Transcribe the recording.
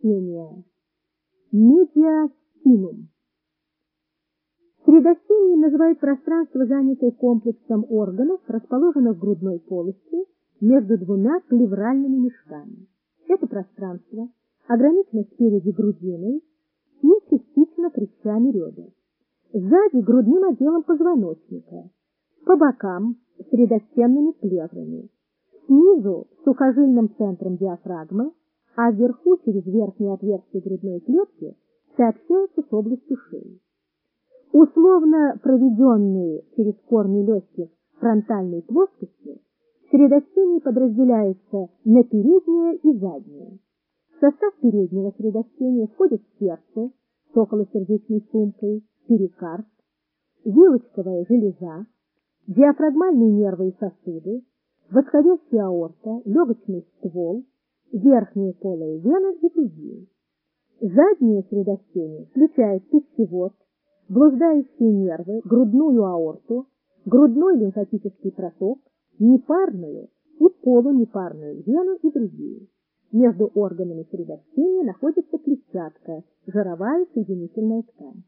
Средостение. Медиастинум. Средостение называют пространство, занятое комплексом органов, расположенных в грудной полости между двумя плевральными мешками. Это пространство ограничено спереди грудиной и частично крестями ребер. Сзади грудным отделом позвоночника, по бокам средостенными плеврами, снизу сухожильным центром диафрагмы, а вверху через верхнее отверстие грудной клетки сообщается с областью шеи. Условно проведенные через корни легких фронтальной плоскости средостение подразделяется на переднее и заднее. В состав переднего средостения входит сердце с околосердечной сумкой, перикард, вилочковая железа, диафрагмальные нервы и сосуды, восходящая аорта, легочный ствол, верхняя полая вена и другие. Заднее средостение включает пищевод, блуждающие нервы, грудную аорту, грудной лимфатический проток, непарную и полунепарную вену и другие. Между органами средостения находится клетчатка, жировая соединительная ткань.